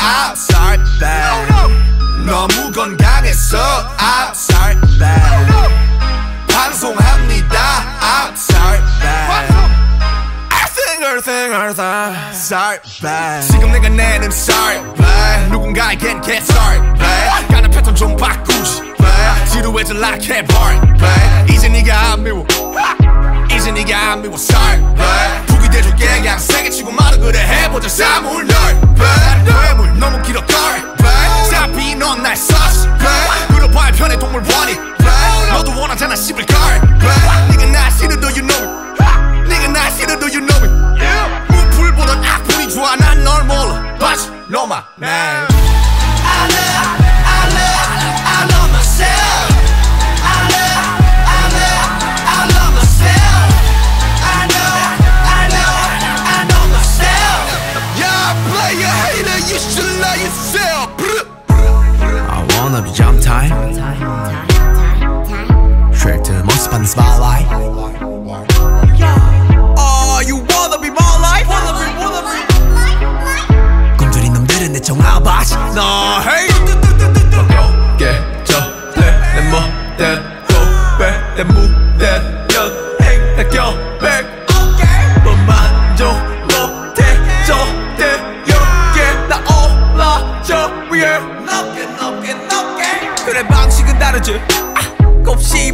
I'm sorry, babe. 너무 건강했어. I'm sorry, babe. 방송합니다. I'm sorry, babe. Everything, Sorry, bad. 지금 내가 내는 sorry, bad. 누군가에겐 get sorry, bad. 가는 패턴 좀 바꾸지, bye. 지루해질 like a bar, bye. 이제 네가 안 미워, 이제 네가 안 미워, sorry, bad. 그냥 세게 치고 말아 그래. 해보자. 사물 널 babe 뇌물. 너무 길어. babe 잡히 넌날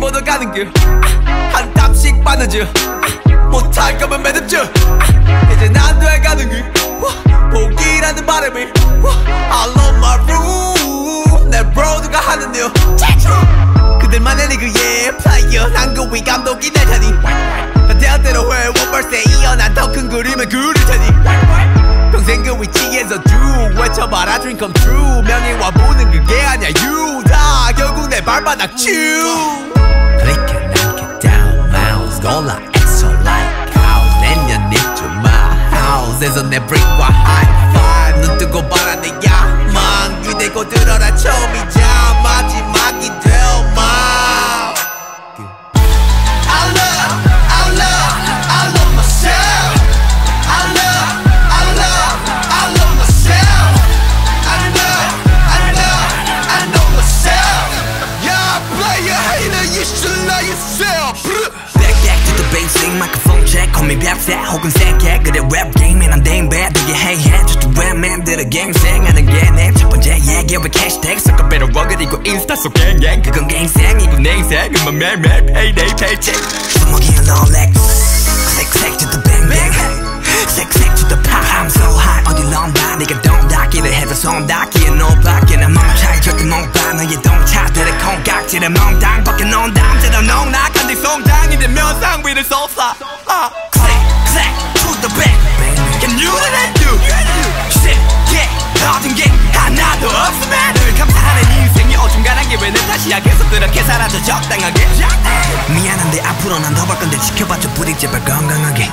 곱씹 얻어가는 길한 땀씩 빠르지 못할 거면 매듭져 이제 난 돼가는 길 복이라는 바람이 I love my room. 내 브로드가 하는 일 그들만의 리그의 플레이어 난그 위 감독이 될 테니. 대학대로 해 원벌스에 이어 난 더 큰 그림을 그릴 테니. 평생 그 위치에서 쭉 외쳐봐라 dream come true. 명예와 보는 그게 아니야. You 다 결국 내 발바닥 쭉 mouse 골라 extra like house 내년 입주 my house에서 내 brick과 high 혹은 세게 그래 랩 게임엔 안 돼, bad 되게 해해 just rap man 들어 갱생하는 게 내 첫 번째 얘기. 왜 캐시태그 섞어 배로 러그리고 인스타 속 갱갱 그건 갱생이고 내 인생은 매일매일 payday paycheck. 주먹이야 너렉 Click click to the bang bang. Click click to the pop. I'm so 어디 넌봐. 네가 돈 닿기를 해도 손 닿기에 높았게 난 맘만 차이 절대 못봐. 너의 동차들의 콩깍지를 멍당 벗겨 놓은 담대로 농락한 네 송장이 되면 상 위를 쏟아 the bang Can you do that? Do yeah 얻은 게 하나도 없으면 늘 감사하는 인생이 어중간한 게왜내 탓이야? 계속 그렇게 살아도 적당하게. 미안한데 앞으로 난 더 볼 건데 지켜봐줘 부딪 제발 건강하게